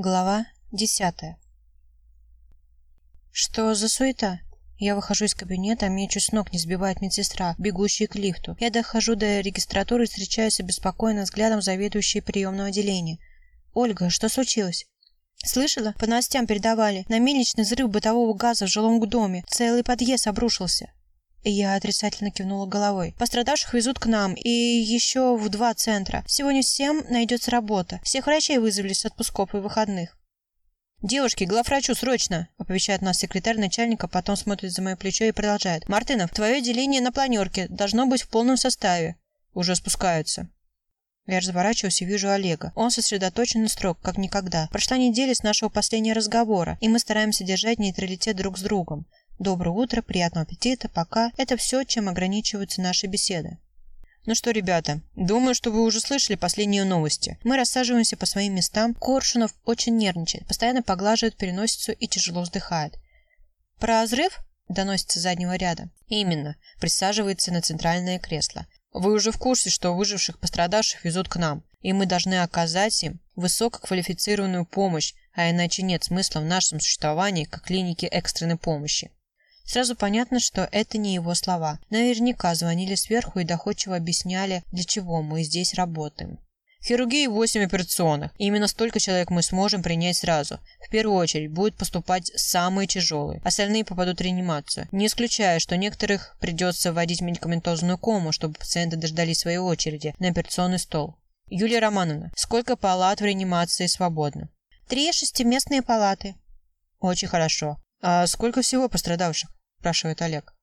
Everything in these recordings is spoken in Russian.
Глава десятая. Что за суета? Я выхожу из кабинета, меня чуть с ног не сбивает медсестра, бегущая к лифту. Я дохожу до регистратуры и встречаюсь обеспокоенным взглядом заведующей приемного отделения. «Ольга, что случилось?» «Слышала? По новостям передавали. На мельничный взрыв бытового газа в жилом доме. Целый подъезд обрушился». Я отрицательно кивнула головой. Пострадавших везут к нам, и еще в два центра. Сегодня всем найдется работа. Всех врачей вызвали с отпусков и выходных. «Девушки, главврачу, срочно!» – оповещает нас секретарь начальника, потом смотрит за мое плечо и продолжает. «Мартынов, твое отделение на планерке. Должно быть в полном составе». Уже спускаются. Я разворачиваюсь и вижу Олега. Он сосредоточен и строг, как никогда. Прошла неделя с нашего последнего разговора, и мы стараемся держать нейтралитет друг с другом. Доброе утро, приятного аппетита, пока. Это все, чем ограничиваются наши беседы. Ну что, ребята, думаю, что вы уже слышали последние новости. Мы рассаживаемся по своим местам. Коршунов очень нервничает, постоянно поглаживает переносицу и тяжело вздыхает. Про взрыв? Доносится с заднего ряда. Именно. Присаживается на центральное кресло. Вы уже в курсе, что выживших пострадавших везут к нам, и мы должны оказать им высококвалифицированную помощь, а иначе нет смысла в нашем существовании как клиники экстренной помощи. Сразу понятно, что это не его слова. Наверняка звонили сверху и доходчиво объясняли, для чего мы здесь работаем. В хирургии 8 операционных. И именно столько человек мы сможем принять сразу. В первую очередь будут поступать самые тяжелые. Остальные попадут в реанимацию. Не исключая, что некоторых придется вводить медикаментозную кому, чтобы пациенты дождались своей очереди на операционный стол. Юлия Романовна, сколько палат в реанимации свободно? Три шестиместные палаты. Очень хорошо. А сколько всего пострадавших? Спрашивает Олег.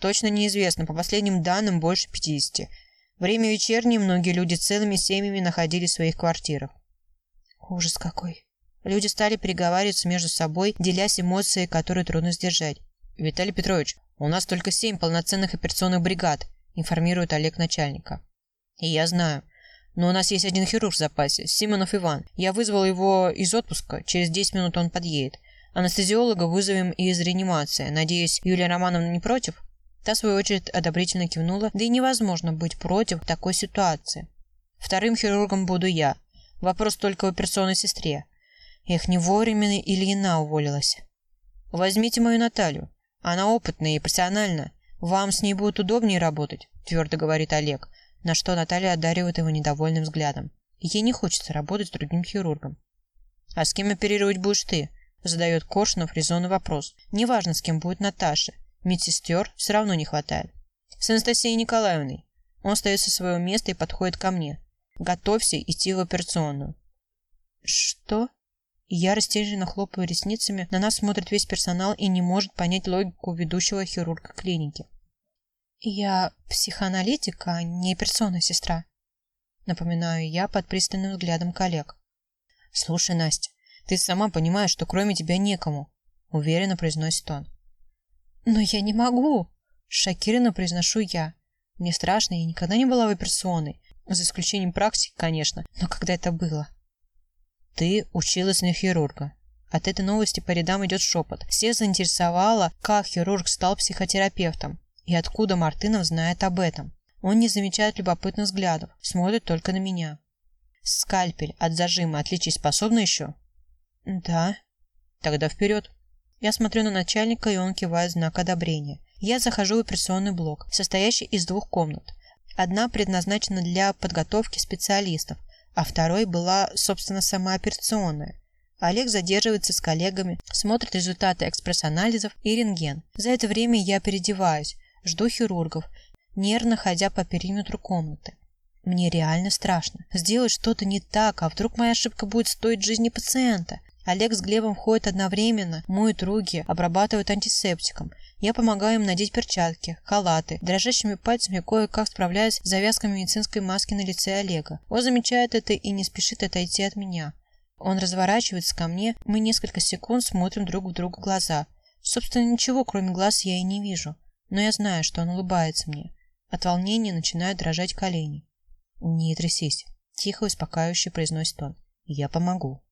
Точно неизвестно, по последним данным больше 50. Время вечернее, многие люди целыми семьями находились в своих квартирах. Ужас какой. Люди стали переговариваться между собой, делясь эмоцией, которые трудно сдержать. «Виталий Петрович, у нас только семь полноценных операционных бригад», информирует Олег начальника. «И я знаю. Но у нас есть один хирург в запасе, Симонов Иван. Я вызвал его из отпуска, через 10 минут он подъедет. Анестезиолога вызовем из реанимации. Надеюсь, Юлия Романовна не против?» Та, в свою очередь, одобрительно кивнула, да и невозможно быть против такой ситуации. Вторым хирургом буду я. Вопрос только в операционной сестре. Эх, не вовремя Ильина уволилась. Возьмите мою Наталью. Она опытная и профессиональна. Вам с ней будет удобнее работать, твердо говорит Олег, на что Наталья одаривает его недовольным взглядом. Ей не хочется работать с другим хирургом. А с кем оперировать будешь ты? Задает Коршунов резонный вопрос. Неважно, с кем будет Наташа. Медсестер все равно не хватает. С Анастасией Николаевной. Он остается со своего места и подходит ко мне. Готовься идти в операционную. Что? Я растерянно хлопаю ресницами. На нас смотрит весь персонал и не может понять логику ведущего хирурга клиники. Я психоаналитик, а не операционная сестра. Напоминаю я под пристальным взглядом коллег. Слушай, Настя, ты сама понимаешь, что кроме тебя некому, уверенно произносит он. Но я не могу, шокированно произношу я. Мне страшно, я никогда не была в операционной, за исключением практики, конечно, но когда это было? Ты училась на хирурга. От этой новости по рядам идет шепот. Всех заинтересовало, как хирург стал психотерапевтом и откуда Мартынов знает об этом. Он не замечает любопытных взглядов, смотрит только на меня. Скальпель от зажима отличить способна еще? Да. Тогда вперед. Я смотрю на начальника, и он кивает знак одобрения. Я захожу в операционный блок, состоящий из двух комнат. Одна предназначена для подготовки специалистов, а второй была, собственно, сама операционная. Олег задерживается с коллегами, смотрит результаты экспресс-анализов и рентген. За это время я переодеваюсь, жду хирургов, нервно ходя по периметру комнаты. Мне реально страшно. Сделать что-то не так, а вдруг моя ошибка будет стоить жизни пациента? Олег с Глебом ходят одновременно, моют руки, обрабатывают антисептиком. Я помогаю им надеть перчатки, халаты. Дрожащими пальцами кое-как справляюсь с завязками медицинской маски на лице Олега. Он замечает это и не спешит отойти от меня. Он разворачивается ко мне, мы несколько секунд смотрим друг в друга глаза. Собственно, ничего, кроме глаз, я и не вижу. Но я знаю, что он улыбается мне. От волнения начинают дрожать колени. «Не трясись», – тихо успокаивающе произносит он. «Я помогу».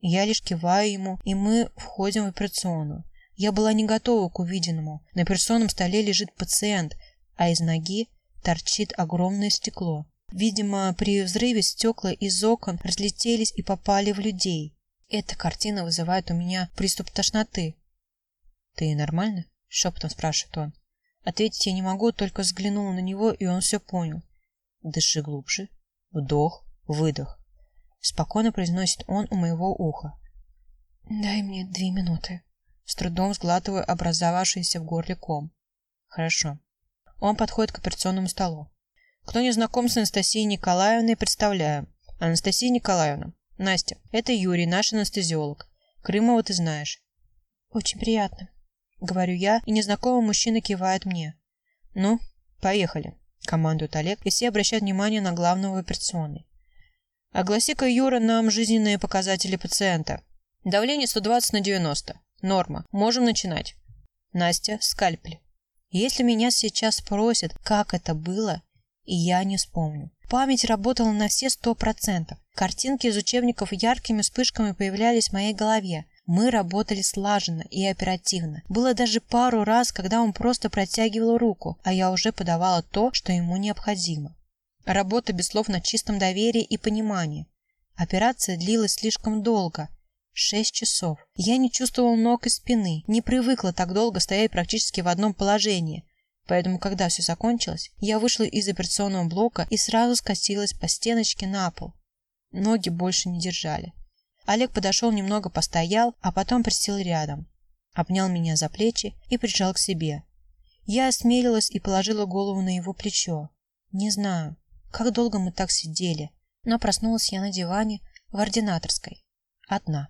Я лишь киваю ему, и мы входим в операционную. Я была не готова к увиденному. На операционном столе лежит пациент, а из ноги торчит огромное стекло. Видимо, при взрыве стекла из окон разлетелись и попали в людей. Эта картина вызывает у меня приступ тошноты. «Ты нормально?» – шепотом спрашивает он. Ответить я не могу, только взглянула на него, и он все понял. Дыши глубже. Вдох, выдох. Спокойно произносит он у моего уха. Дай мне две минуты. С трудом сглатываю образовавшийся в горле ком. Хорошо. Он подходит к операционному столу. Кто не знаком с Анастасией Николаевной, представляю. Анастасия Николаевна. Настя, это Юрий, наш анестезиолог. Крымова ты знаешь. Очень приятно. Говорю я, и незнакомый мужчина кивает мне. Ну, поехали, командует Олег, и все обращают внимание на главного операционной. Огласи-ка, Юра, нам жизненные показатели пациента. Давление 120 на 90. Норма. Можем начинать. Настя, скальпель. Если меня сейчас спросят, как это было, и я не вспомню. Память работала на все сто процентов. Картинки из учебников яркими вспышками появлялись в моей голове. Мы работали слаженно и оперативно. Было даже пару раз, когда он просто протягивал руку, а я уже подавала то, что ему необходимо. Работа без слов на чистом доверии и понимании. Операция длилась слишком долго. Шесть часов. Я не чувствовала ног и спины, не привыкла так долго стоять практически в одном положении. Поэтому, когда все закончилось, я вышла из операционного блока и сразу скатилась по стеночке на пол. Ноги больше не держали. Олег подошел немного постоял, а потом присел рядом. Обнял меня за плечи и прижал к себе. Я осмелилась и положила голову на его плечо. Не знаю, как долго мы так сидели, но проснулась я на диване в ординаторской. Одна.